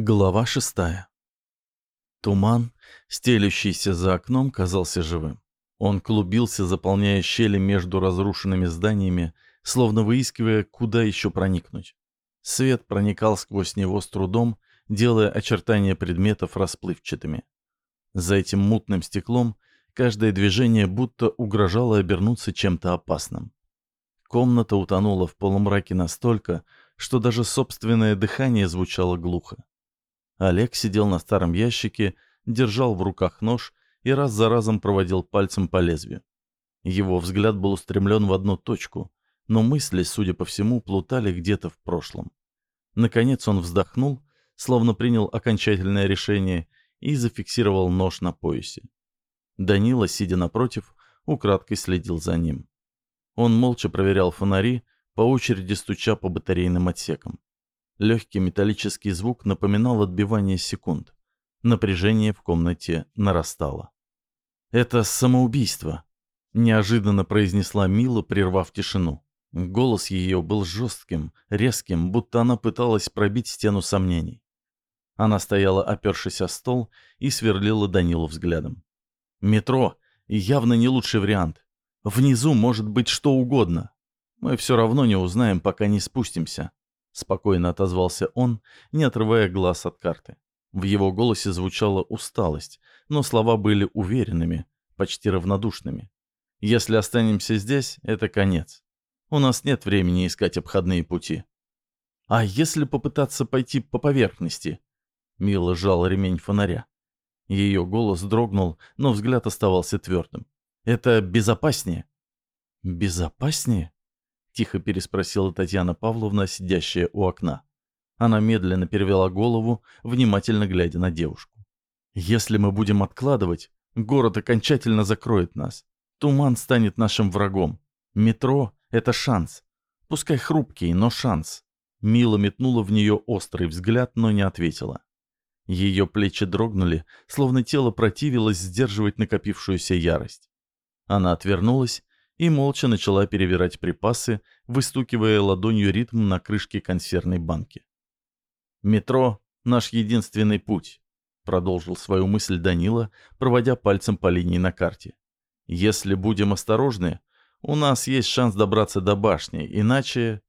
Глава шестая. Туман, стелющийся за окном, казался живым. Он клубился, заполняя щели между разрушенными зданиями, словно выискивая, куда еще проникнуть. Свет проникал сквозь него с трудом, делая очертания предметов расплывчатыми. За этим мутным стеклом каждое движение будто угрожало обернуться чем-то опасным. Комната утонула в полумраке настолько, что даже собственное дыхание звучало глухо. Олег сидел на старом ящике, держал в руках нож и раз за разом проводил пальцем по лезвию. Его взгляд был устремлен в одну точку, но мысли, судя по всему, плутали где-то в прошлом. Наконец он вздохнул, словно принял окончательное решение и зафиксировал нож на поясе. Данила, сидя напротив, украдкой следил за ним. Он молча проверял фонари, по очереди стуча по батарейным отсекам. Легкий металлический звук напоминал отбивание секунд. Напряжение в комнате нарастало. «Это самоубийство», — неожиданно произнесла Мила, прервав тишину. Голос ее был жестким, резким, будто она пыталась пробить стену сомнений. Она стояла, опершись о стол, и сверлила Данилу взглядом. «Метро — явно не лучший вариант. Внизу может быть что угодно. Мы все равно не узнаем, пока не спустимся. Спокойно отозвался он, не отрывая глаз от карты. В его голосе звучала усталость, но слова были уверенными, почти равнодушными. «Если останемся здесь, это конец. У нас нет времени искать обходные пути». «А если попытаться пойти по поверхности?» Мила сжал ремень фонаря. Ее голос дрогнул, но взгляд оставался твердым. «Это безопаснее». «Безопаснее?» Тихо переспросила Татьяна Павловна, сидящая у окна. Она медленно перевела голову, внимательно глядя на девушку. «Если мы будем откладывать, город окончательно закроет нас. Туман станет нашим врагом. Метро — это шанс. Пускай хрупкий, но шанс». Мила метнула в нее острый взгляд, но не ответила. Ее плечи дрогнули, словно тело противилось сдерживать накопившуюся ярость. Она отвернулась и молча начала перебирать припасы, выстукивая ладонью ритм на крышке консервной банки. «Метро — наш единственный путь», — продолжил свою мысль Данила, проводя пальцем по линии на карте. «Если будем осторожны, у нас есть шанс добраться до башни, иначе...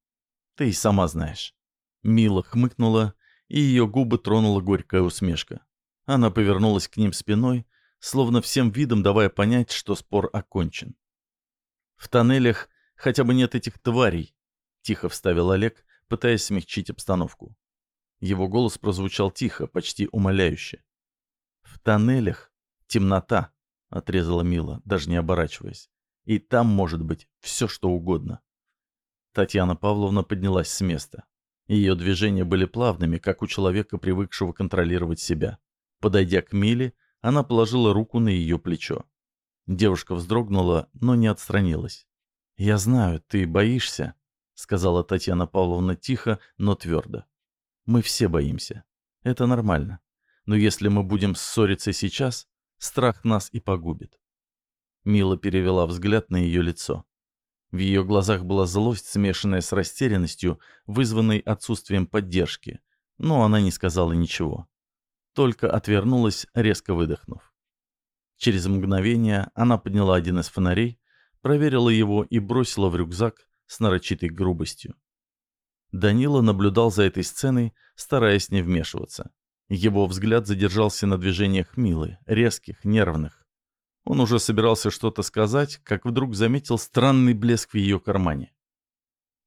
Ты и сама знаешь». Мила хмыкнула, и ее губы тронула горькая усмешка. Она повернулась к ним спиной, словно всем видом давая понять, что спор окончен. В тоннелях хотя бы нет этих тварей, тихо вставил Олег, пытаясь смягчить обстановку. Его голос прозвучал тихо, почти умоляюще. В тоннелях темнота, отрезала Мила, даже не оборачиваясь. И там может быть все, что угодно. Татьяна Павловна поднялась с места. Ее движения были плавными, как у человека, привыкшего контролировать себя. Подойдя к Миле, она положила руку на ее плечо. Девушка вздрогнула, но не отстранилась. «Я знаю, ты боишься», — сказала Татьяна Павловна тихо, но твердо. «Мы все боимся. Это нормально. Но если мы будем ссориться сейчас, страх нас и погубит». Мила перевела взгляд на ее лицо. В ее глазах была злость, смешанная с растерянностью, вызванной отсутствием поддержки, но она не сказала ничего. Только отвернулась, резко выдохнув. Через мгновение она подняла один из фонарей, проверила его и бросила в рюкзак с нарочитой грубостью. Данила наблюдал за этой сценой, стараясь не вмешиваться. Его взгляд задержался на движениях Милы, резких, нервных. Он уже собирался что-то сказать, как вдруг заметил странный блеск в ее кармане.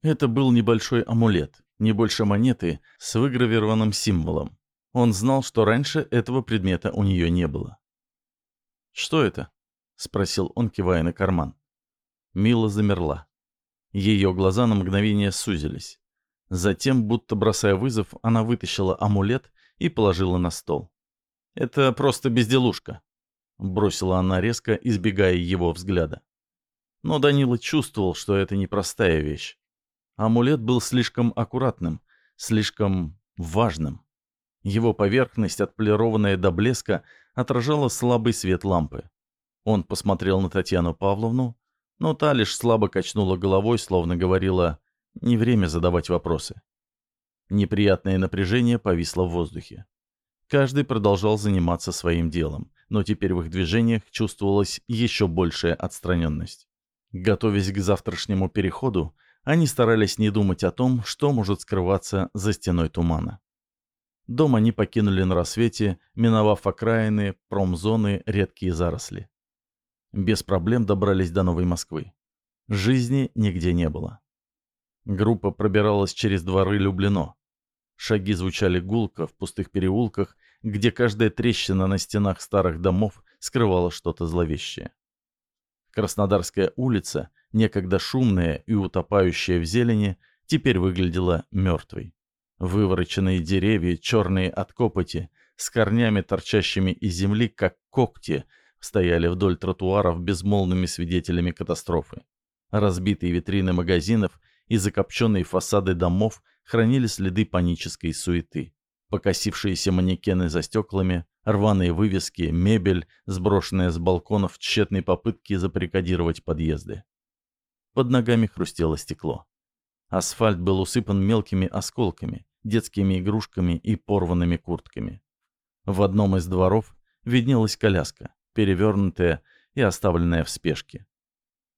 Это был небольшой амулет, не больше монеты, с выгравированным символом. Он знал, что раньше этого предмета у нее не было. «Что это?» — спросил он, кивая на карман. Мила замерла. Ее глаза на мгновение сузились. Затем, будто бросая вызов, она вытащила амулет и положила на стол. «Это просто безделушка», — бросила она резко, избегая его взгляда. Но Данила чувствовал, что это непростая вещь. Амулет был слишком аккуратным, слишком важным. Его поверхность, отполированная до блеска, отражала слабый свет лампы. Он посмотрел на Татьяну Павловну, но та лишь слабо качнула головой, словно говорила «не время задавать вопросы». Неприятное напряжение повисло в воздухе. Каждый продолжал заниматься своим делом, но теперь в их движениях чувствовалась еще большая отстраненность. Готовясь к завтрашнему переходу, они старались не думать о том, что может скрываться за стеной тумана. Дом они покинули на рассвете, миновав окраины, промзоны, редкие заросли. Без проблем добрались до Новой Москвы. Жизни нигде не было. Группа пробиралась через дворы Люблино. Шаги звучали гулко в пустых переулках, где каждая трещина на стенах старых домов скрывала что-то зловещее. Краснодарская улица, некогда шумная и утопающая в зелени, теперь выглядела мертвой. Вывороченные деревья, черные от копоти, с корнями, торчащими из земли, как когти, стояли вдоль тротуаров безмолвными свидетелями катастрофы. Разбитые витрины магазинов и закопченные фасады домов хранили следы панической суеты. Покосившиеся манекены за стеклами, рваные вывески, мебель, сброшенная с балконов в тщетной попытке заприкодировать подъезды. Под ногами хрустело стекло. Асфальт был усыпан мелкими осколками, детскими игрушками и порванными куртками. В одном из дворов виднелась коляска, перевернутая и оставленная в спешке.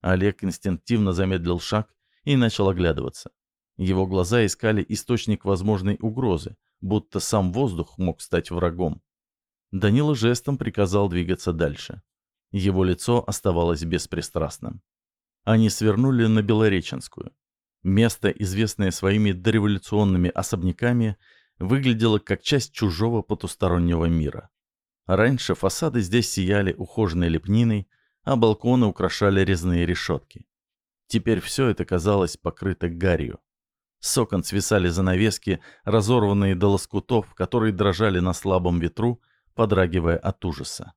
Олег инстинктивно замедлил шаг и начал оглядываться. Его глаза искали источник возможной угрозы, будто сам воздух мог стать врагом. Данила жестом приказал двигаться дальше. Его лицо оставалось беспристрастным. Они свернули на Белореченскую. Место, известное своими дореволюционными особняками, выглядело как часть чужого потустороннего мира. Раньше фасады здесь сияли ухоженной лепниной, а балконы украшали резные решетки. Теперь все это казалось покрыто гарью. С окон свисали занавески, разорванные до лоскутов, которые дрожали на слабом ветру, подрагивая от ужаса.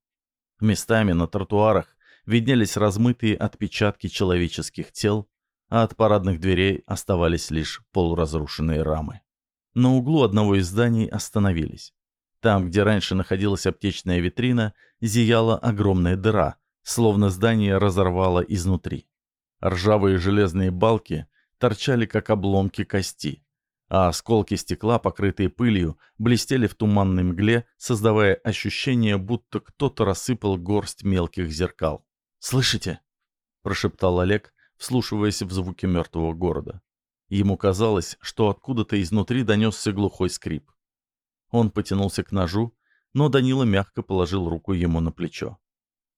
Местами на тротуарах виднелись размытые отпечатки человеческих тел, а от парадных дверей оставались лишь полуразрушенные рамы. На углу одного из зданий остановились. Там, где раньше находилась аптечная витрина, зияла огромная дыра, словно здание разорвало изнутри. Ржавые железные балки торчали как обломки кости, а осколки стекла, покрытые пылью, блестели в туманной мгле, создавая ощущение, будто кто-то рассыпал горсть мелких зеркал. «Слышите?» – прошептал Олег, вслушиваясь в звуки мертвого города. Ему казалось, что откуда-то изнутри донесся глухой скрип. Он потянулся к ножу, но Данила мягко положил руку ему на плечо.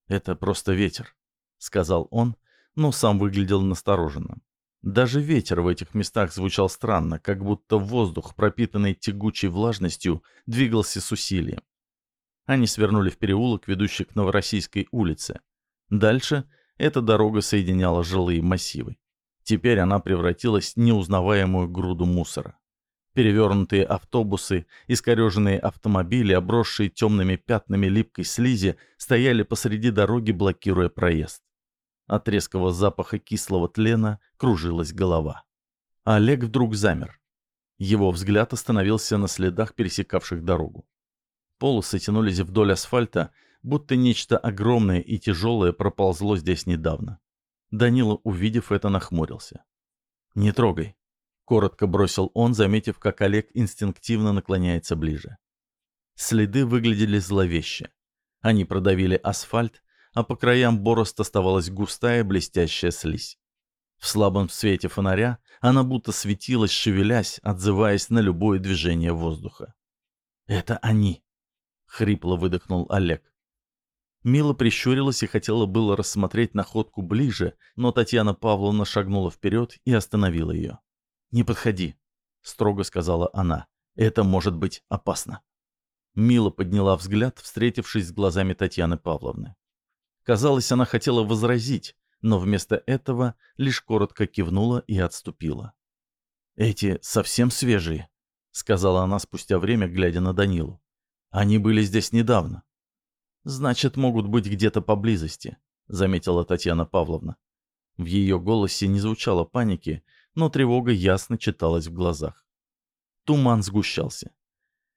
«Это просто ветер», — сказал он, но сам выглядел настороженным. Даже ветер в этих местах звучал странно, как будто воздух, пропитанный тягучей влажностью, двигался с усилием. Они свернули в переулок, ведущий к Новороссийской улице. Дальше эта дорога соединяла жилые массивы. Теперь она превратилась в неузнаваемую груду мусора. Перевернутые автобусы, искореженные автомобили, обросшие темными пятнами липкой слизи, стояли посреди дороги, блокируя проезд. От резкого запаха кислого тлена кружилась голова. Олег вдруг замер. Его взгляд остановился на следах, пересекавших дорогу. Полосы тянулись вдоль асфальта, будто нечто огромное и тяжелое проползло здесь недавно. Данила, увидев это, нахмурился. «Не трогай», — коротко бросил он, заметив, как Олег инстинктивно наклоняется ближе. Следы выглядели зловеще. Они продавили асфальт, а по краям борозд оставалась густая блестящая слизь. В слабом свете фонаря она будто светилась, шевелясь, отзываясь на любое движение воздуха. «Это они!» — хрипло выдохнул Олег. Мила прищурилась и хотела было рассмотреть находку ближе, но Татьяна Павловна шагнула вперед и остановила ее. «Не подходи», — строго сказала она. «Это может быть опасно». Мила подняла взгляд, встретившись с глазами Татьяны Павловны. Казалось, она хотела возразить, но вместо этого лишь коротко кивнула и отступила. «Эти совсем свежие», — сказала она спустя время, глядя на Данилу. «Они были здесь недавно». «Значит, могут быть где-то поблизости», — заметила Татьяна Павловна. В ее голосе не звучало паники, но тревога ясно читалась в глазах. Туман сгущался.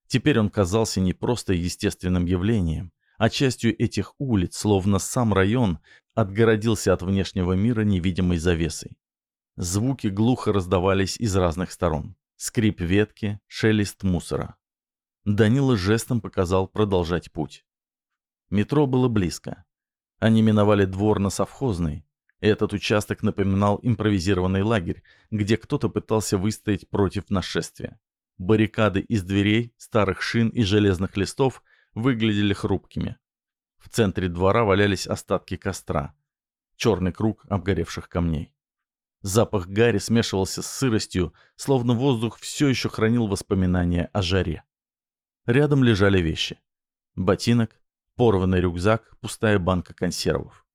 Теперь он казался не просто естественным явлением, а частью этих улиц, словно сам район, отгородился от внешнего мира невидимой завесой. Звуки глухо раздавались из разных сторон. Скрип ветки, шелест мусора. Данила жестом показал продолжать путь. Метро было близко. Они миновали двор на совхозной. Этот участок напоминал импровизированный лагерь, где кто-то пытался выстоять против нашествия. Баррикады из дверей, старых шин и железных листов выглядели хрупкими. В центре двора валялись остатки костра. Черный круг обгоревших камней. Запах гари смешивался с сыростью, словно воздух все еще хранил воспоминания о жаре. Рядом лежали вещи. Ботинок, порванный рюкзак, пустая банка консервов.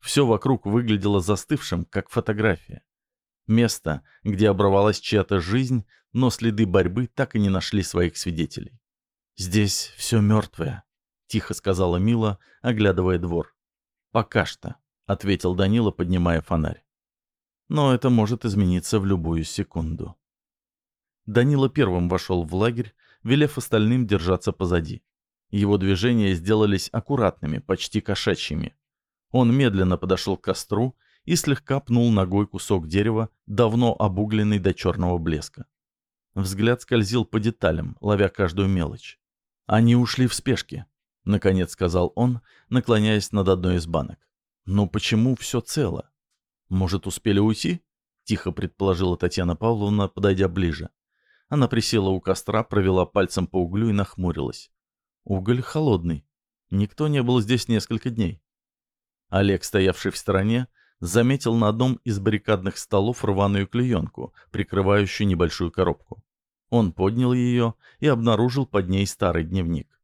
Все вокруг выглядело застывшим, как фотография. Место, где оборвалась чья-то жизнь, но следы борьбы так и не нашли своих свидетелей. «Здесь все мертвое», — тихо сказала Мила, оглядывая двор. «Пока что», — ответил Данила, поднимая фонарь. «Но это может измениться в любую секунду». Данила первым вошел в лагерь, велев остальным держаться позади. Его движения сделались аккуратными, почти кошачьими. Он медленно подошел к костру и слегка пнул ногой кусок дерева, давно обугленный до черного блеска. Взгляд скользил по деталям, ловя каждую мелочь. «Они ушли в спешке», — наконец сказал он, наклоняясь над одной из банок. «Но почему все цело? Может, успели уйти?» — тихо предположила Татьяна Павловна, подойдя ближе. Она присела у костра, провела пальцем по углю и нахмурилась. Уголь холодный. Никто не был здесь несколько дней. Олег, стоявший в стороне, заметил на одном из баррикадных столов рваную клеенку, прикрывающую небольшую коробку. Он поднял ее и обнаружил под ней старый дневник.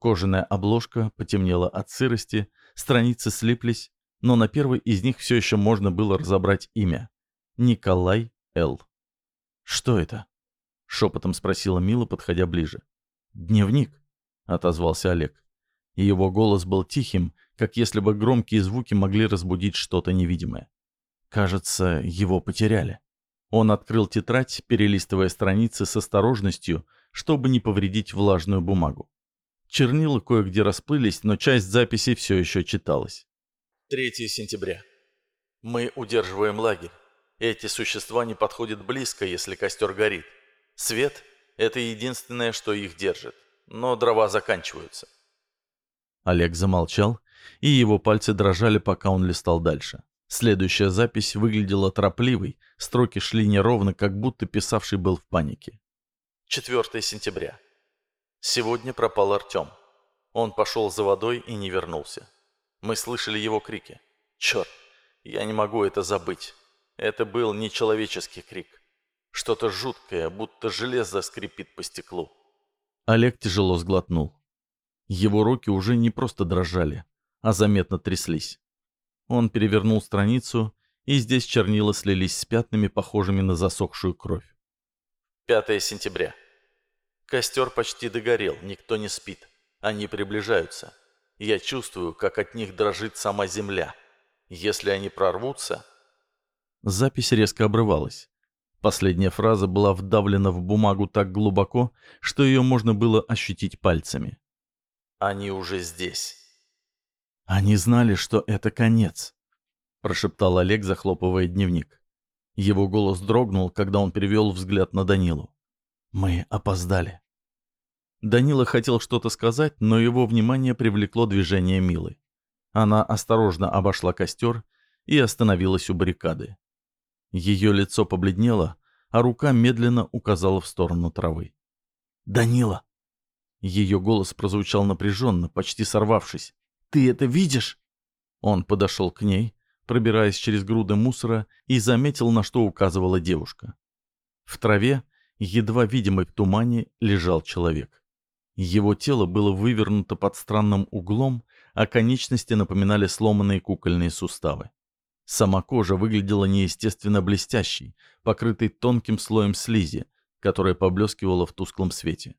Кожаная обложка потемнела от сырости, страницы слиплись, но на первой из них все еще можно было разобрать имя. Николай Л. «Что это?» — шепотом спросила Мила, подходя ближе. «Дневник», — отозвался Олег. Его голос был тихим, как если бы громкие звуки могли разбудить что-то невидимое. Кажется, его потеряли. Он открыл тетрадь, перелистывая страницы с осторожностью, чтобы не повредить влажную бумагу. Чернила кое-где расплылись, но часть записей все еще читалась. 3 сентября. Мы удерживаем лагерь. Эти существа не подходят близко, если костер горит. Свет – это единственное, что их держит. Но дрова заканчиваются. Олег замолчал, и его пальцы дрожали, пока он листал дальше. Следующая запись выглядела торопливой, строки шли неровно, как будто писавший был в панике. 4 сентября. Сегодня пропал Артем. Он пошел за водой и не вернулся. Мы слышали его крики. Черт, я не могу это забыть. Это был нечеловеческий крик. Что-то жуткое, будто железо скрипит по стеклу. Олег тяжело сглотнул. Его руки уже не просто дрожали, а заметно тряслись. Он перевернул страницу, и здесь чернила слились с пятнами, похожими на засохшую кровь. 5 сентября. Костер почти догорел, никто не спит. Они приближаются. Я чувствую, как от них дрожит сама земля. Если они прорвутся... Запись резко обрывалась. Последняя фраза была вдавлена в бумагу так глубоко, что ее можно было ощутить пальцами. «Они уже здесь». «Они знали, что это конец», — прошептал Олег, захлопывая дневник. Его голос дрогнул, когда он перевел взгляд на Данилу. «Мы опоздали». Данила хотел что-то сказать, но его внимание привлекло движение Милы. Она осторожно обошла костер и остановилась у баррикады. Ее лицо побледнело, а рука медленно указала в сторону травы. «Данила!» Ее голос прозвучал напряженно, почти сорвавшись. «Ты это видишь?» Он подошел к ней, пробираясь через груды мусора, и заметил, на что указывала девушка. В траве, едва видимой в тумане, лежал человек. Его тело было вывернуто под странным углом, а конечности напоминали сломанные кукольные суставы. Сама кожа выглядела неестественно блестящей, покрытой тонким слоем слизи, которая поблескивала в тусклом свете.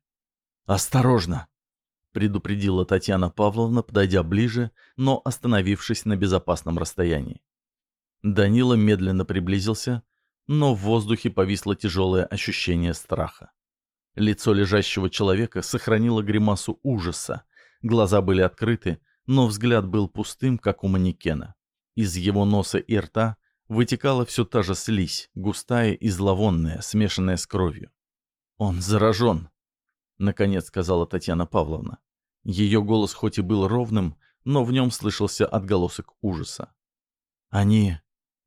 «Осторожно!» — предупредила Татьяна Павловна, подойдя ближе, но остановившись на безопасном расстоянии. Данила медленно приблизился, но в воздухе повисло тяжелое ощущение страха. Лицо лежащего человека сохранило гримасу ужаса, глаза были открыты, но взгляд был пустым, как у манекена. Из его носа и рта вытекала все та же слизь, густая и зловонная, смешанная с кровью. «Он заражен», — наконец сказала Татьяна Павловна. Ее голос хоть и был ровным, но в нем слышался отголосок ужаса. «Они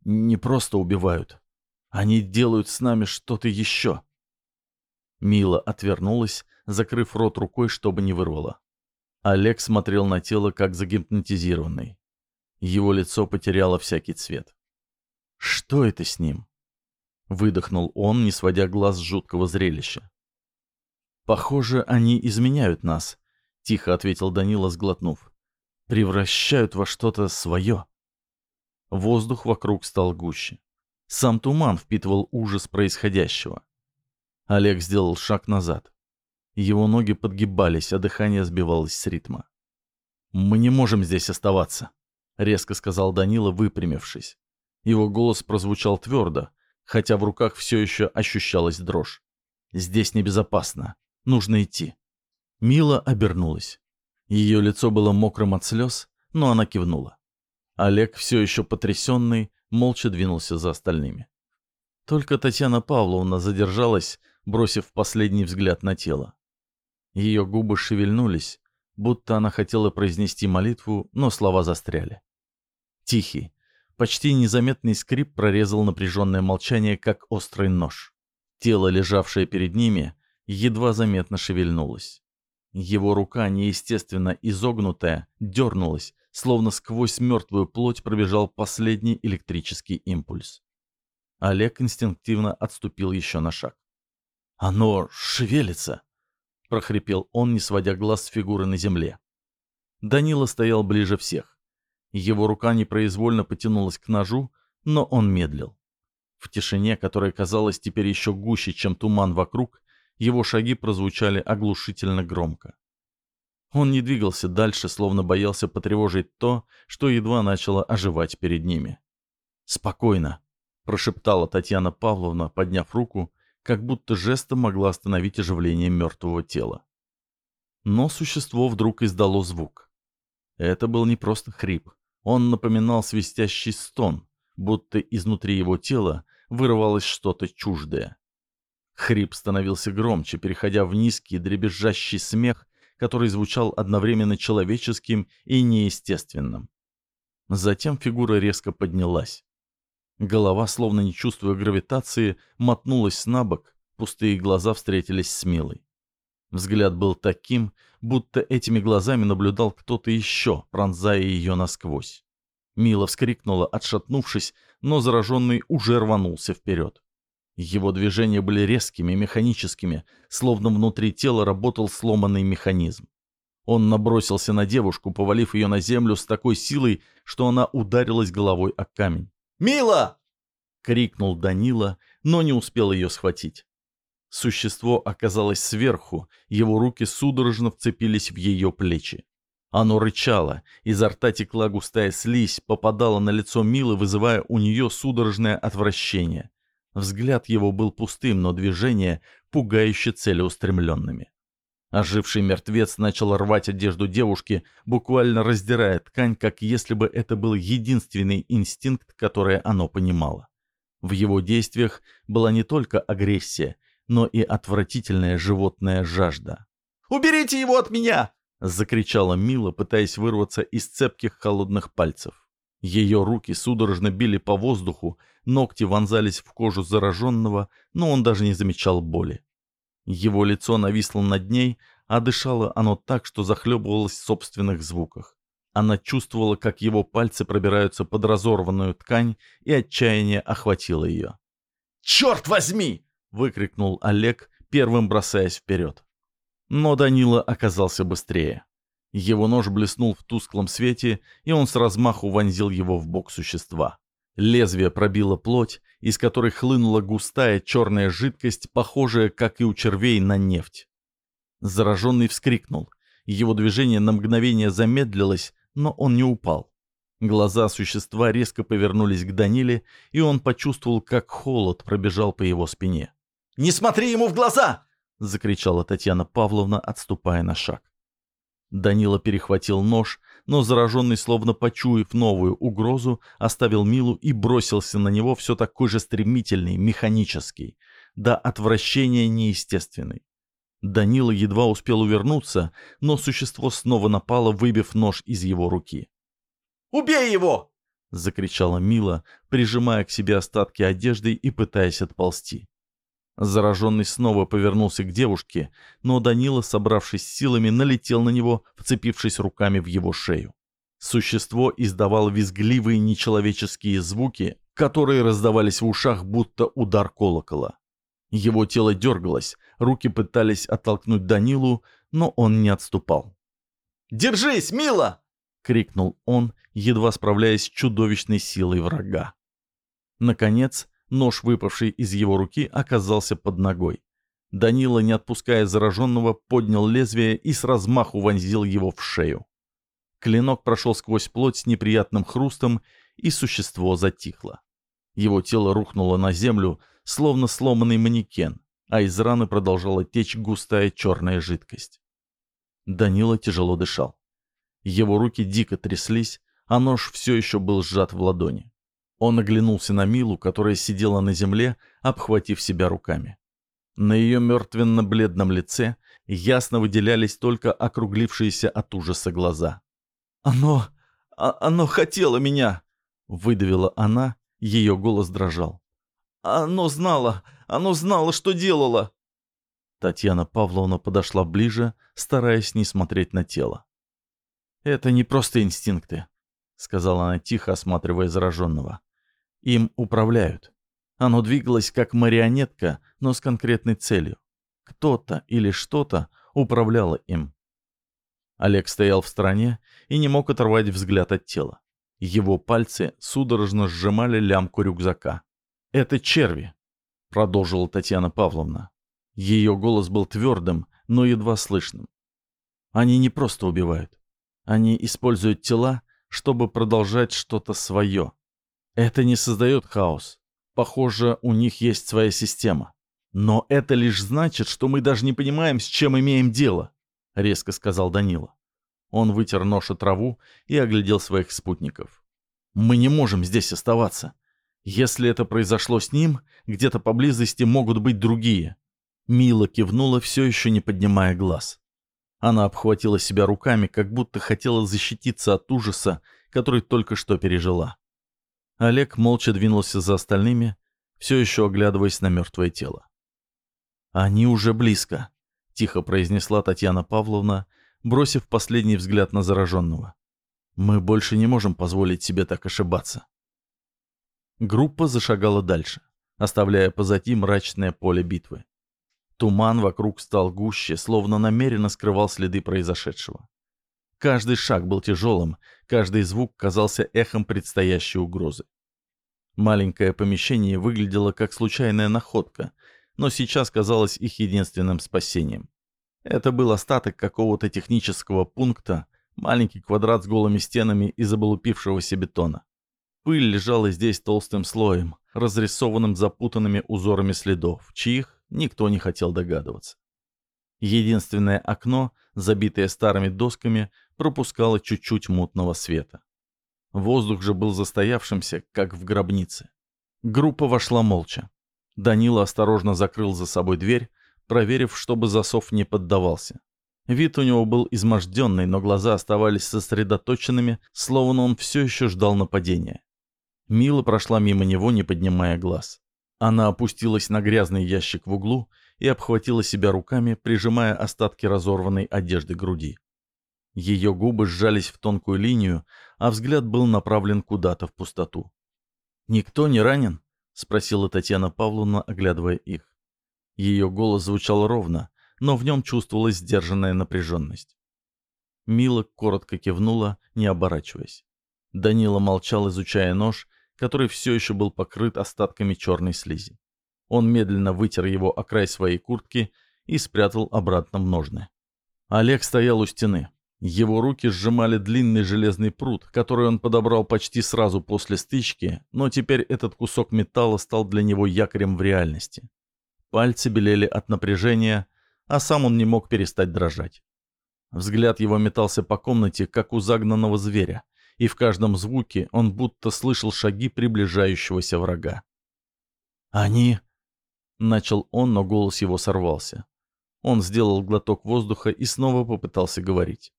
не просто убивают. Они делают с нами что-то еще». Мила отвернулась, закрыв рот рукой, чтобы не вырвала. Олег смотрел на тело, как загипнотизированный. Его лицо потеряло всякий цвет. «Что это с ним?» Выдохнул он, не сводя глаз с жуткого зрелища. «Похоже, они изменяют нас», — тихо ответил Данила, сглотнув. «Превращают во что-то свое». Воздух вокруг стал гуще. Сам туман впитывал ужас происходящего. Олег сделал шаг назад. Его ноги подгибались, а дыхание сбивалось с ритма. «Мы не можем здесь оставаться», — резко сказал Данила, выпрямившись. Его голос прозвучал твердо, хотя в руках все еще ощущалась дрожь. «Здесь небезопасно. Нужно идти». Мила обернулась. Ее лицо было мокрым от слез, но она кивнула. Олег, все еще потрясенный, молча двинулся за остальными. Только Татьяна Павловна задержалась, бросив последний взгляд на тело. Ее губы шевельнулись, будто она хотела произнести молитву, но слова застряли. Тихий, почти незаметный скрип прорезал напряженное молчание, как острый нож. Тело, лежавшее перед ними, едва заметно шевельнулось. Его рука, неестественно изогнутая, дернулась, словно сквозь мертвую плоть пробежал последний электрический импульс. Олег инстинктивно отступил еще на шаг. «Оно шевелится!» — прохрипел он, не сводя глаз с фигуры на земле. Данила стоял ближе всех. Его рука непроизвольно потянулась к ножу, но он медлил. В тишине, которая казалась теперь еще гуще, чем туман вокруг, его шаги прозвучали оглушительно громко. Он не двигался дальше, словно боялся потревожить то, что едва начало оживать перед ними. «Спокойно», — прошептала Татьяна Павловна, подняв руку как будто жестом могла остановить оживление мертвого тела. Но существо вдруг издало звук. Это был не просто хрип. Он напоминал свистящий стон, будто изнутри его тела вырывалось что-то чуждое. Хрип становился громче, переходя в низкий дребезжащий смех, который звучал одновременно человеческим и неестественным. Затем фигура резко поднялась. Голова, словно не чувствуя гравитации, мотнулась на бок, пустые глаза встретились с Милой. Взгляд был таким, будто этими глазами наблюдал кто-то еще, пронзая ее насквозь. Мила вскрикнула, отшатнувшись, но зараженный уже рванулся вперед. Его движения были резкими, механическими, словно внутри тела работал сломанный механизм. Он набросился на девушку, повалив ее на землю с такой силой, что она ударилась головой о камень. «Мила!» — крикнул Данила, но не успел ее схватить. Существо оказалось сверху, его руки судорожно вцепились в ее плечи. Оно рычало, изо рта текла густая слизь, попадала на лицо Милы, вызывая у нее судорожное отвращение. Взгляд его был пустым, но движения пугающе целеустремленными. Оживший мертвец начал рвать одежду девушки, буквально раздирая ткань, как если бы это был единственный инстинкт, который оно понимало. В его действиях была не только агрессия, но и отвратительная животная жажда. «Уберите его от меня!» — закричала Мила, пытаясь вырваться из цепких холодных пальцев. Ее руки судорожно били по воздуху, ногти вонзались в кожу зараженного, но он даже не замечал боли. Его лицо нависло над ней, а дышало оно так, что захлебывалось в собственных звуках. Она чувствовала, как его пальцы пробираются под разорванную ткань, и отчаяние охватило ее. «Черт возьми!» — выкрикнул Олег, первым бросаясь вперед. Но Данила оказался быстрее. Его нож блеснул в тусклом свете, и он с размаху вонзил его в бок существа. Лезвие пробило плоть, из которой хлынула густая черная жидкость, похожая, как и у червей, на нефть. Зараженный вскрикнул. Его движение на мгновение замедлилось, но он не упал. Глаза существа резко повернулись к Даниле, и он почувствовал, как холод пробежал по его спине. «Не смотри ему в глаза!» — закричала Татьяна Павловна, отступая на шаг. Данила перехватил нож, но зараженный, словно почуяв новую угрозу, оставил Милу и бросился на него все такой же стремительный, механический. до отвращения неестественной. Данила едва успел увернуться, но существо снова напало, выбив нож из его руки. «Убей его!» — закричала Мила, прижимая к себе остатки одежды и пытаясь отползти. Зараженный снова повернулся к девушке, но Данила, собравшись силами, налетел на него, вцепившись руками в его шею. Существо издавало визгливые нечеловеческие звуки, которые раздавались в ушах, будто удар колокола. Его тело дергалось, руки пытались оттолкнуть Данилу, но он не отступал. «Держись, Мила!» — крикнул он, едва справляясь с чудовищной силой врага. Наконец, Нож, выпавший из его руки, оказался под ногой. Данила, не отпуская зараженного, поднял лезвие и с размаху вонзил его в шею. Клинок прошел сквозь плоть с неприятным хрустом, и существо затихло. Его тело рухнуло на землю, словно сломанный манекен, а из раны продолжала течь густая черная жидкость. Данила тяжело дышал. Его руки дико тряслись, а нож все еще был сжат в ладони. Он оглянулся на Милу, которая сидела на земле, обхватив себя руками. На ее мертвенно-бледном лице ясно выделялись только округлившиеся от ужаса глаза. «Оно... А, оно хотело меня!» — выдавила она, ее голос дрожал. «Оно знало! Оно знало, что делало!» Татьяна Павловна подошла ближе, стараясь не смотреть на тело. «Это не просто инстинкты», — сказала она тихо, осматривая зараженного. Им управляют. Оно двигалось как марионетка, но с конкретной целью. Кто-то или что-то управляло им. Олег стоял в стороне и не мог оторвать взгляд от тела. Его пальцы судорожно сжимали лямку рюкзака. «Это черви», — продолжила Татьяна Павловна. Ее голос был твердым, но едва слышным. «Они не просто убивают. Они используют тела, чтобы продолжать что-то свое. Это не создает хаос. Похоже, у них есть своя система. Но это лишь значит, что мы даже не понимаем, с чем имеем дело, резко сказал Данила. Он вытер нож о траву и оглядел своих спутников. Мы не можем здесь оставаться. Если это произошло с ним, где-то поблизости могут быть другие. Мила кивнула, все еще не поднимая глаз. Она обхватила себя руками, как будто хотела защититься от ужаса, который только что пережила. Олег молча двинулся за остальными, все еще оглядываясь на мертвое тело. «Они уже близко», — тихо произнесла Татьяна Павловна, бросив последний взгляд на зараженного. «Мы больше не можем позволить себе так ошибаться». Группа зашагала дальше, оставляя позади мрачное поле битвы. Туман вокруг стал гуще, словно намеренно скрывал следы произошедшего. Каждый шаг был тяжелым, каждый звук казался эхом предстоящей угрозы. Маленькое помещение выглядело как случайная находка, но сейчас казалось их единственным спасением. Это был остаток какого-то технического пункта, маленький квадрат с голыми стенами из облупившегося бетона. Пыль лежала здесь толстым слоем, разрисованным запутанными узорами следов, чьих никто не хотел догадываться. Единственное окно, забитое старыми досками, пропускало чуть-чуть мутного света. Воздух же был застоявшимся, как в гробнице. Группа вошла молча. Данила осторожно закрыл за собой дверь, проверив, чтобы засов не поддавался. Вид у него был изможденный, но глаза оставались сосредоточенными, словно он все еще ждал нападения. Мила прошла мимо него, не поднимая глаз. Она опустилась на грязный ящик в углу и обхватила себя руками, прижимая остатки разорванной одежды груди. Ее губы сжались в тонкую линию, а взгляд был направлен куда-то в пустоту. «Никто не ранен?» — спросила Татьяна Павловна, оглядывая их. Ее голос звучал ровно, но в нем чувствовалась сдержанная напряженность. Мила коротко кивнула, не оборачиваясь. Данила молчал, изучая нож, который все еще был покрыт остатками черной слизи. Он медленно вытер его о край своей куртки и спрятал обратно в ножны. Олег стоял у стены. Его руки сжимали длинный железный пруд, который он подобрал почти сразу после стычки, но теперь этот кусок металла стал для него якорем в реальности. Пальцы белели от напряжения, а сам он не мог перестать дрожать. Взгляд его метался по комнате, как у загнанного зверя, и в каждом звуке он будто слышал шаги приближающегося врага. «Они Начал он, но голос его сорвался. Он сделал глоток воздуха и снова попытался говорить.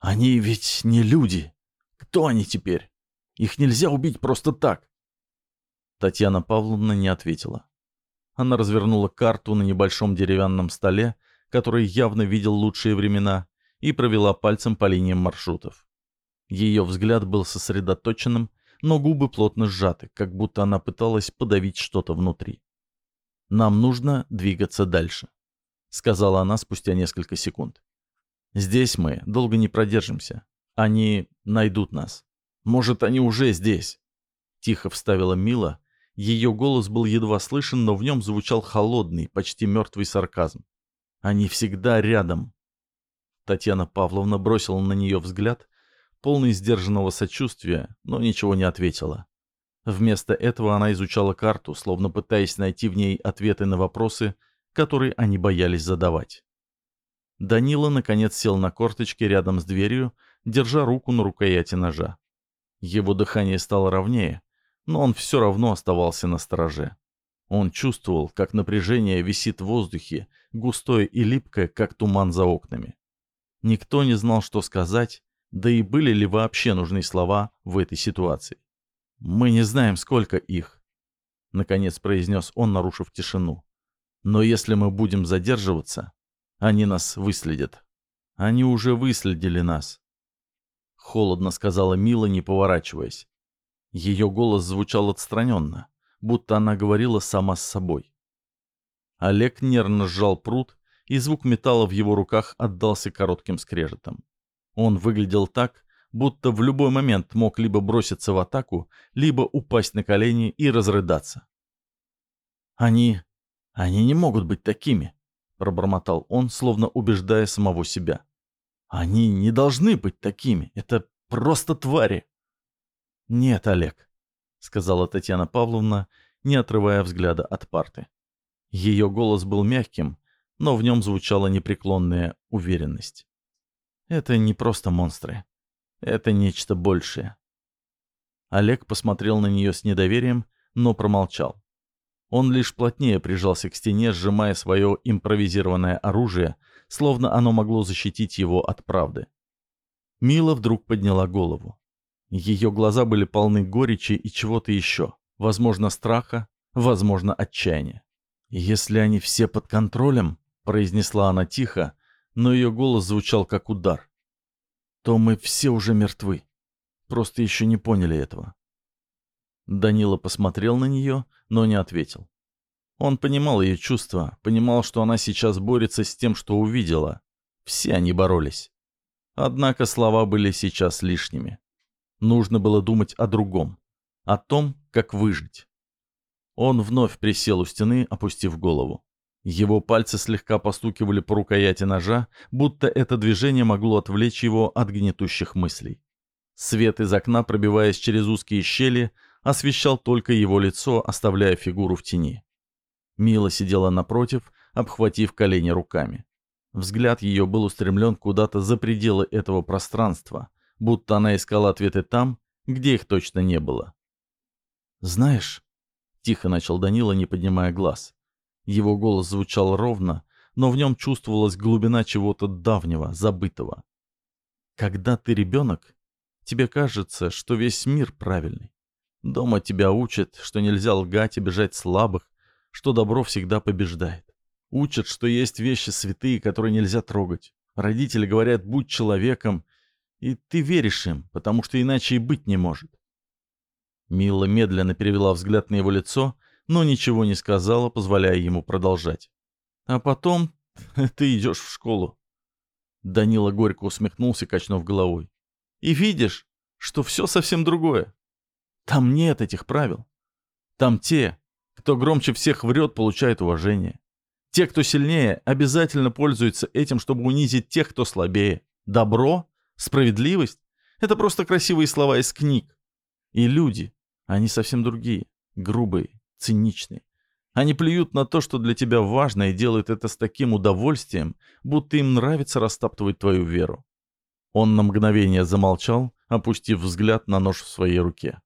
«Они ведь не люди. Кто они теперь? Их нельзя убить просто так». Татьяна Павловна не ответила. Она развернула карту на небольшом деревянном столе, который явно видел лучшие времена, и провела пальцем по линиям маршрутов. Ее взгляд был сосредоточенным, но губы плотно сжаты, как будто она пыталась подавить что-то внутри. «Нам нужно двигаться дальше», — сказала она спустя несколько секунд. «Здесь мы долго не продержимся. Они найдут нас. Может, они уже здесь?» Тихо вставила Мила. Ее голос был едва слышен, но в нем звучал холодный, почти мертвый сарказм. «Они всегда рядом». Татьяна Павловна бросила на нее взгляд, полный сдержанного сочувствия, но ничего не ответила. Вместо этого она изучала карту, словно пытаясь найти в ней ответы на вопросы, которые они боялись задавать. Данила, наконец, сел на корточки рядом с дверью, держа руку на рукояти ножа. Его дыхание стало ровнее, но он все равно оставался на стороже. Он чувствовал, как напряжение висит в воздухе, густое и липкое, как туман за окнами. Никто не знал, что сказать, да и были ли вообще нужны слова в этой ситуации. «Мы не знаем, сколько их», — наконец произнес он, нарушив тишину. «Но если мы будем задерживаться, они нас выследят. Они уже выследили нас». Холодно сказала Мила, не поворачиваясь. Ее голос звучал отстраненно, будто она говорила сама с собой. Олег нервно сжал пруд, и звук металла в его руках отдался коротким скрежетом. Он выглядел так, будто в любой момент мог либо броситься в атаку, либо упасть на колени и разрыдаться. «Они... они не могут быть такими», — пробормотал он, словно убеждая самого себя. «Они не должны быть такими. Это просто твари». «Нет, Олег», — сказала Татьяна Павловна, не отрывая взгляда от парты. Ее голос был мягким, но в нем звучала непреклонная уверенность. Это не просто монстры. Это нечто большее. Олег посмотрел на нее с недоверием, но промолчал. Он лишь плотнее прижался к стене, сжимая свое импровизированное оружие, словно оно могло защитить его от правды. Мила вдруг подняла голову. Ее глаза были полны горечи и чего-то еще, возможно, страха, возможно, отчаяния. «Если они все под контролем», — произнесла она тихо, но ее голос звучал как удар. «То мы все уже мертвы. Просто еще не поняли этого». Данила посмотрел на нее, но не ответил. Он понимал ее чувства, понимал, что она сейчас борется с тем, что увидела. Все они боролись. Однако слова были сейчас лишними. Нужно было думать о другом, о том, как выжить. Он вновь присел у стены, опустив голову. Его пальцы слегка постукивали по рукояти ножа, будто это движение могло отвлечь его от гнетущих мыслей. Свет из окна, пробиваясь через узкие щели, освещал только его лицо, оставляя фигуру в тени. Мила сидела напротив, обхватив колени руками. Взгляд ее был устремлен куда-то за пределы этого пространства, будто она искала ответы там, где их точно не было. «Знаешь», — тихо начал Данила, не поднимая глаз, его голос звучал ровно, но в нем чувствовалась глубина чего-то давнего, забытого. Когда ты ребенок, тебе кажется, что весь мир правильный. Дома тебя учат, что нельзя лгать, обижать слабых, что добро всегда побеждает. Учат, что есть вещи святые, которые нельзя трогать. Родители говорят «будь человеком», и ты веришь им, потому что иначе и быть не может. Мила медленно перевела взгляд на его лицо, но ничего не сказала, позволяя ему продолжать. «А потом ты идешь в школу». Данила горько усмехнулся, качнув головой. «И видишь, что все совсем другое. Там нет этих правил. Там те, кто громче всех врет, получает уважение. Те, кто сильнее, обязательно пользуются этим, чтобы унизить тех, кто слабее. Добро, справедливость — это просто красивые слова из книг. И люди, они совсем другие, грубые, циничны. Они плюют на то, что для тебя важно, и делают это с таким удовольствием, будто им нравится растаптывать твою веру. Он на мгновение замолчал, опустив взгляд на нож в своей руке.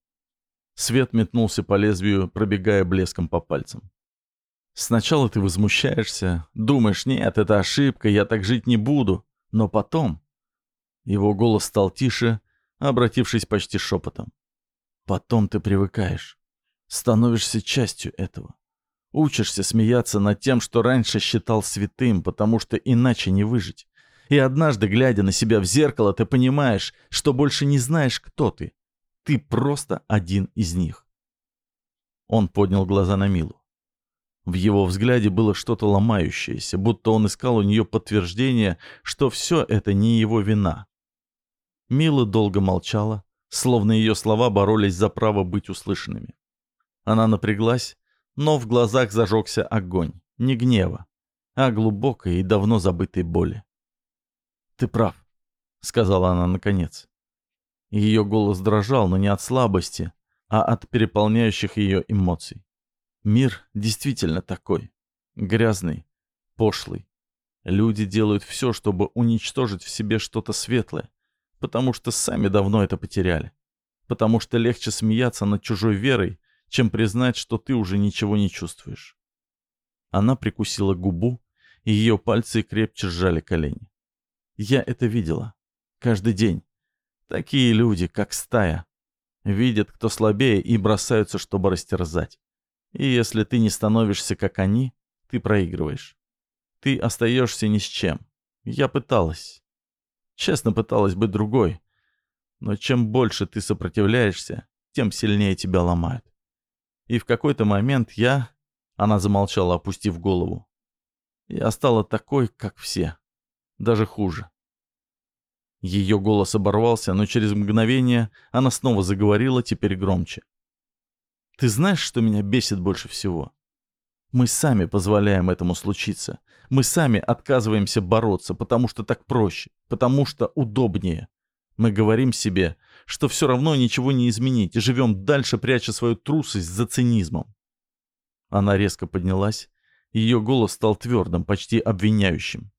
Свет метнулся по лезвию, пробегая блеском по пальцам. Сначала ты возмущаешься, думаешь, нет, это ошибка, я так жить не буду. Но потом... Его голос стал тише, обратившись почти шепотом. Потом ты привыкаешь, становишься частью этого. Учишься смеяться над тем, что раньше считал святым, потому что иначе не выжить. И однажды, глядя на себя в зеркало, ты понимаешь, что больше не знаешь, кто ты. Ты просто один из них. Он поднял глаза на Милу. В его взгляде было что-то ломающееся, будто он искал у нее подтверждение, что все это не его вина. Мила долго молчала, словно ее слова боролись за право быть услышанными. Она напряглась, но в глазах зажегся огонь, не гнева, а глубокой и давно забытой боли. «Ты прав», — сказала она наконец. Ее голос дрожал, но не от слабости, а от переполняющих ее эмоций. Мир действительно такой. Грязный, пошлый. Люди делают все, чтобы уничтожить в себе что-то светлое, потому что сами давно это потеряли. Потому что легче смеяться над чужой верой, чем признать, что ты уже ничего не чувствуешь. Она прикусила губу, и ее пальцы крепче сжали колени. Я это видела. Каждый день. Такие люди, как стая. Видят, кто слабее, и бросаются, чтобы растерзать. И если ты не становишься как они, ты проигрываешь. Ты остаешься ни с чем. Я пыталась. Честно пыталась быть другой. Но чем больше ты сопротивляешься, тем сильнее тебя ломают. И в какой-то момент я... Она замолчала, опустив голову. Я стала такой, как все. Даже хуже. Ее голос оборвался, но через мгновение она снова заговорила, теперь громче. Ты знаешь, что меня бесит больше всего? Мы сами позволяем этому случиться. Мы сами отказываемся бороться, потому что так проще, потому что удобнее. Мы говорим себе, что все равно ничего не изменить, и живем дальше, пряча свою трусость за цинизмом. Она резко поднялась, ее голос стал твердым, почти обвиняющим.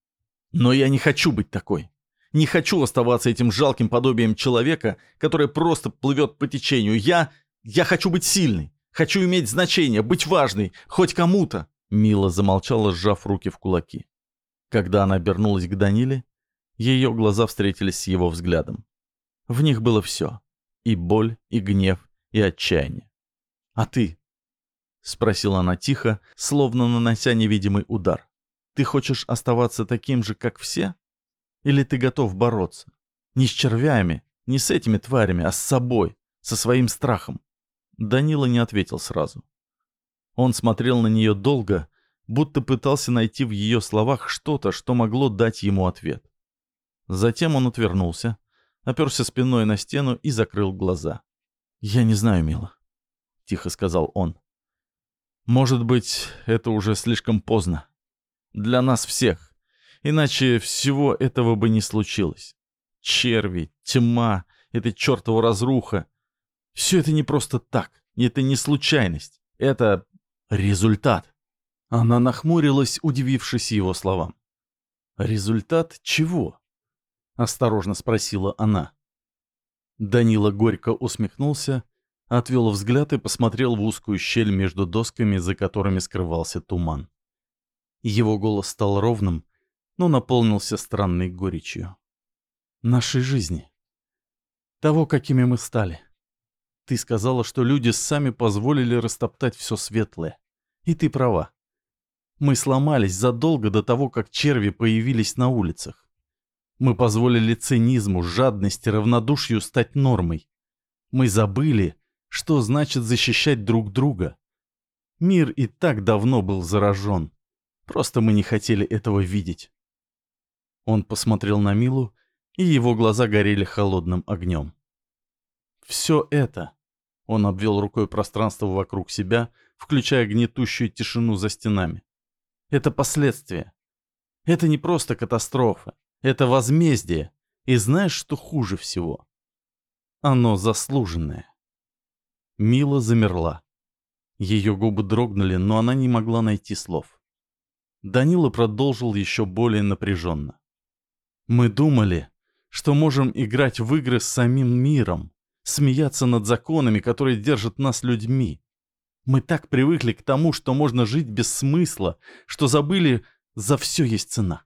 Но я не хочу быть такой. Не хочу оставаться этим жалким подобием человека, который просто плывет по течению. Я я хочу быть сильной, хочу иметь значение, быть важной, хоть кому-то!» Мила замолчала, сжав руки в кулаки. Когда она обернулась к Даниле, ее глаза встретились с его взглядом. В них было все. И боль, и гнев, и отчаяние. «А ты?» — спросила она тихо, словно нанося невидимый удар. «Ты хочешь оставаться таким же, как все? Или ты готов бороться? Не с червями, не с этими тварями, а с собой, со своим страхом. Данила не ответил сразу. Он смотрел на нее долго, будто пытался найти в ее словах что-то, что могло дать ему ответ. Затем он отвернулся, оперся спиной на стену и закрыл глаза. «Я не знаю, Мила», — тихо сказал он. «Может быть, это уже слишком поздно. Для нас всех. Иначе всего этого бы не случилось. Черви, тьма, эта чертова разруха — все это не просто так, это не случайность, это результат. Она нахмурилась, удивившись его словам. «Результат чего?» — осторожно спросила она. Данила горько усмехнулся, отвел взгляд и посмотрел в узкую щель между досками, за которыми скрывался туман. Его голос стал ровным, но наполнился странной горечью. «Нашей жизни. Того, какими мы стали. Ты сказала, что люди сами позволили растоптать все светлое. И ты права. Мы сломались задолго до того, как черви появились на улицах. Мы позволили цинизму, жадности, равнодушию стать нормой. Мы забыли, что значит защищать друг друга. Мир и так давно был заражен. Просто мы не хотели этого видеть. Он посмотрел на Милу, и его глаза горели холодным огнем. Все это он обвел рукой пространство вокруг себя, включая гнетущую тишину за стенами. Это последствия. Это не просто катастрофа. Это возмездие. И знаешь, что хуже всего? Оно заслуженное. Мила замерла. Ее губы дрогнули, но она не могла найти слов. Данила продолжил еще более напряженно. «Мы думали, что можем играть в игры с самим миром, смеяться над законами, которые держат нас людьми. Мы так привыкли к тому, что можно жить без смысла, что забыли, за все есть цена.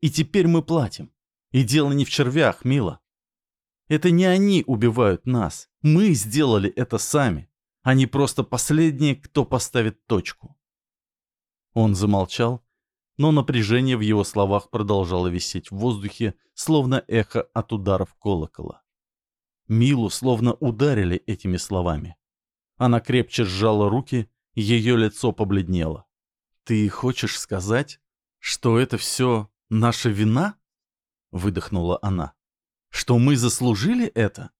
И теперь мы платим. И дело не в червях, мило. Это не они убивают нас. Мы сделали это сами. Они просто последние, кто поставит точку. Он замолчал, но напряжение в его словах продолжало висеть в воздухе, словно эхо от ударов колокола. Милу словно ударили этими словами. Она крепче сжала руки, ее лицо побледнело. «Ты хочешь сказать, что это все наша вина?» — выдохнула она. «Что мы заслужили это?»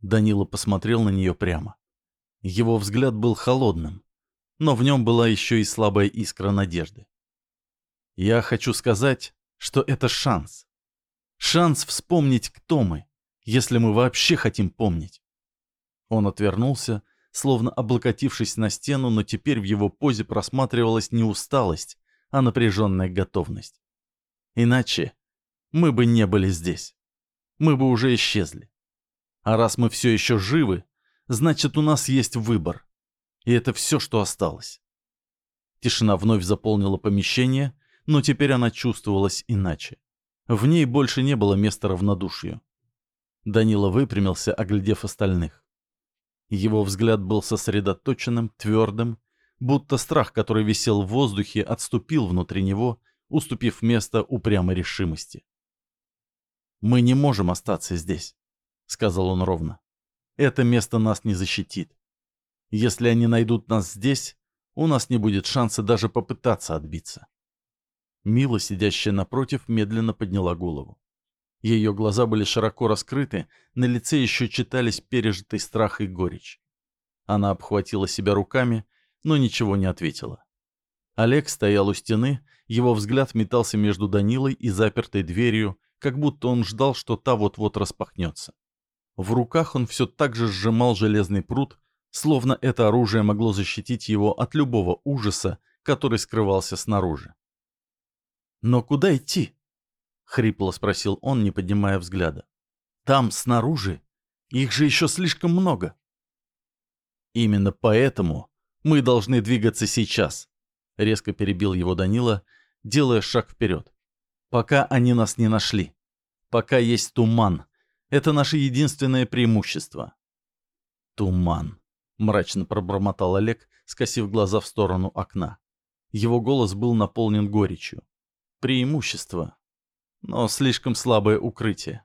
Данила посмотрел на нее прямо. Его взгляд был холодным, но в нем была еще и слабая искра надежды. «Я хочу сказать, что это шанс. Шанс вспомнить, кто мы, если мы вообще хотим помнить». Он отвернулся, словно облокотившись на стену, но теперь в его позе просматривалась не усталость, а напряженная готовность. Иначе мы бы не были здесь. Мы бы уже исчезли. А раз мы все еще живы, значит у нас есть выбор. И это все, что осталось. Тишина вновь заполнила помещение, но теперь она чувствовалась иначе. В ней больше не было места равнодушию. Данила выпрямился, оглядев остальных. Его взгляд был сосредоточенным, твердым, будто страх, который висел в воздухе, отступил внутри него, уступив место упрямой решимости. «Мы не можем остаться здесь», — сказал он ровно. «Это место нас не защитит. Если они найдут нас здесь, у нас не будет шанса даже попытаться отбиться». Мила, сидящая напротив, медленно подняла голову. Ее глаза были широко раскрыты, на лице еще читались пережитый страх и горечь. Она обхватила себя руками, но ничего не ответила. Олег стоял у стены, его взгляд метался между Данилой и запертой дверью, как будто он ждал, что та вот-вот распахнется. В руках он все так же сжимал железный пруд, словно это оружие могло защитить его от любого ужаса, который скрывался снаружи. «Но куда идти?» — хрипло спросил он, не поднимая взгляда. «Там, снаружи, их же еще слишком много». «Именно поэтому мы должны двигаться сейчас», — резко перебил его Данила, делая шаг вперед. «Пока они нас не нашли. Пока есть туман. Это наше единственное преимущество». «Туман», — мрачно пробормотал Олег, скосив глаза в сторону окна. Его голос был наполнен горечью. «Преимущество но слишком слабое укрытие.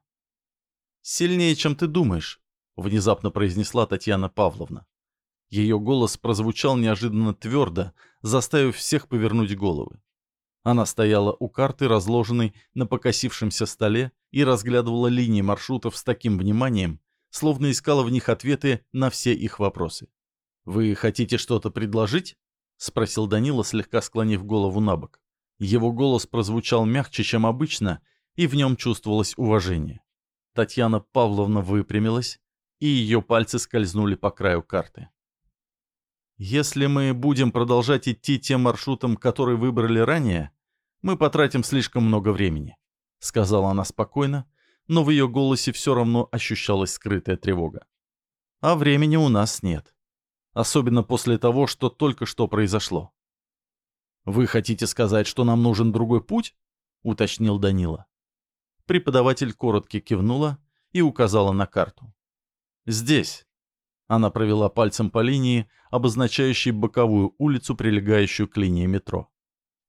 «Сильнее, чем ты думаешь», — внезапно произнесла Татьяна Павловна. Ее голос прозвучал неожиданно твердо, заставив всех повернуть головы. Она стояла у карты, разложенной на покосившемся столе, и разглядывала линии маршрутов с таким вниманием, словно искала в них ответы на все их вопросы. «Вы хотите что-то предложить?» — спросил Данила, слегка склонив голову на бок. Его голос прозвучал мягче, чем обычно, и в нем чувствовалось уважение. Татьяна Павловна выпрямилась, и ее пальцы скользнули по краю карты. «Если мы будем продолжать идти тем маршрутом, который выбрали ранее, мы потратим слишком много времени», — сказала она спокойно, но в ее голосе все равно ощущалась скрытая тревога. «А времени у нас нет. Особенно после того, что только что произошло. «Вы хотите сказать, что нам нужен другой путь?» — уточнил Данила. Преподаватель коротко кивнула и указала на карту. «Здесь». Она провела пальцем по линии, обозначающей боковую улицу, прилегающую к линии метро.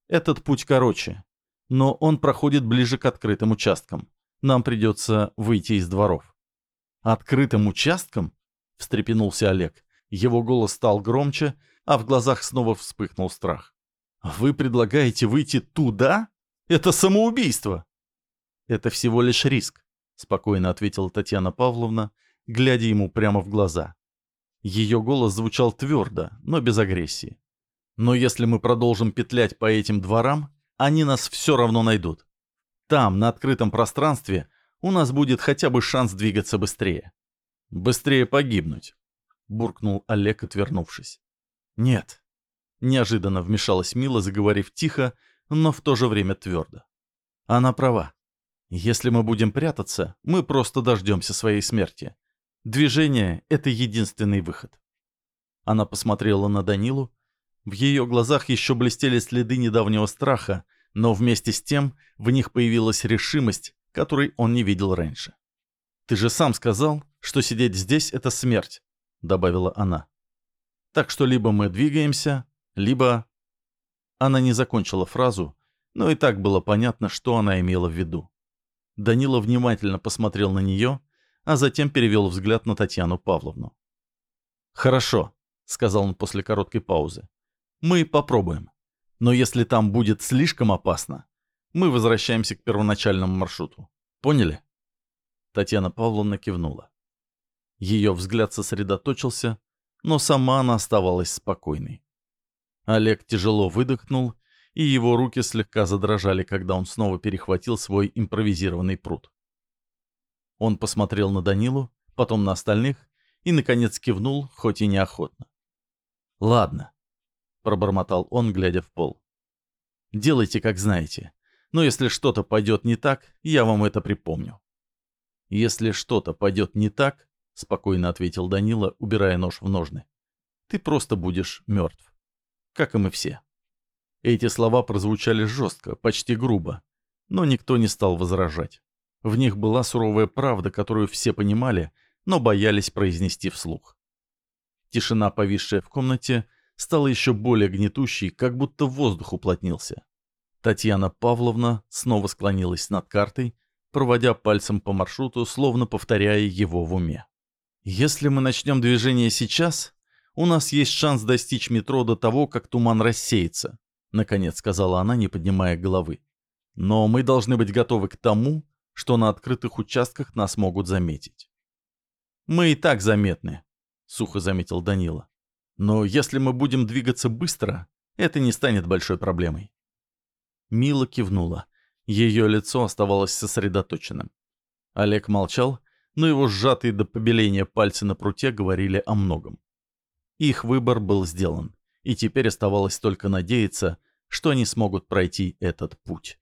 «Этот путь короче, но он проходит ближе к открытым участкам. Нам придется выйти из дворов». «Открытым участком?» — встрепенулся Олег. Его голос стал громче, а в глазах снова вспыхнул страх. «Вы предлагаете выйти туда? Это самоубийство!» «Это всего лишь риск», — спокойно ответила Татьяна Павловна, глядя ему прямо в глаза. Ее голос звучал твердо, но без агрессии. «Но если мы продолжим петлять по этим дворам, они нас все равно найдут. Там, на открытом пространстве, у нас будет хотя бы шанс двигаться быстрее». «Быстрее погибнуть», — буркнул Олег, отвернувшись. «Нет, Неожиданно вмешалась Мила, заговорив тихо, но в то же время твердо. Она права. Если мы будем прятаться, мы просто дождемся своей смерти. Движение — это единственный выход. Она посмотрела на Данилу. В ее глазах еще блестели следы недавнего страха, но вместе с тем в них появилась решимость, которой он не видел раньше. «Ты же сам сказал, что сидеть здесь — это смерть», — добавила она. «Так что либо мы двигаемся, либо...» Она не закончила фразу, но и так было понятно, что она имела в виду. Данила внимательно посмотрел на нее, а затем перевел взгляд на Татьяну Павловну. «Хорошо», — сказал он после короткой паузы. «Мы попробуем. Но если там будет слишком опасно, мы возвращаемся к первоначальному маршруту. Поняли?» Татьяна Павловна кивнула. Ее взгляд сосредоточился, но сама она оставалась спокойной. Олег тяжело выдохнул, и его руки слегка задрожали, когда он снова перехватил свой импровизированный пруд. Он посмотрел на Данилу, потом на остальных и, наконец, кивнул, хоть и неохотно. «Ладно», — пробормотал он, глядя в пол. «Делайте, как знаете. Но если что-то пойдет не так, я вам это припомню». «Если что-то пойдет не так», — спокойно ответил Данила, убирая нож в ножны, — «ты просто будешь мертв. Как и мы все». Эти слова прозвучали жестко, почти грубо, но никто не стал возражать. В них была суровая правда, которую все понимали, но боялись произнести вслух. Тишина, повисшая в комнате, стала еще более гнетущей, как будто воздух уплотнился. Татьяна Павловна снова склонилась над картой, проводя пальцем по маршруту, словно повторяя его в уме. «Если мы начнем движение сейчас, у нас есть шанс достичь метро до того, как туман рассеется», — наконец сказала она, не поднимая головы. «Но мы должны быть готовы к тому, что на открытых участках нас могут заметить». «Мы и так заметны», — сухо заметил Данила. «Но если мы будем двигаться быстро, это не станет большой проблемой». Мила кивнула. Ее лицо оставалось сосредоточенным. Олег молчал, но его сжатые до побеления пальцы на пруте говорили о многом. Их выбор был сделан, и теперь оставалось только надеяться, что они смогут пройти этот путь.